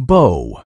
bow.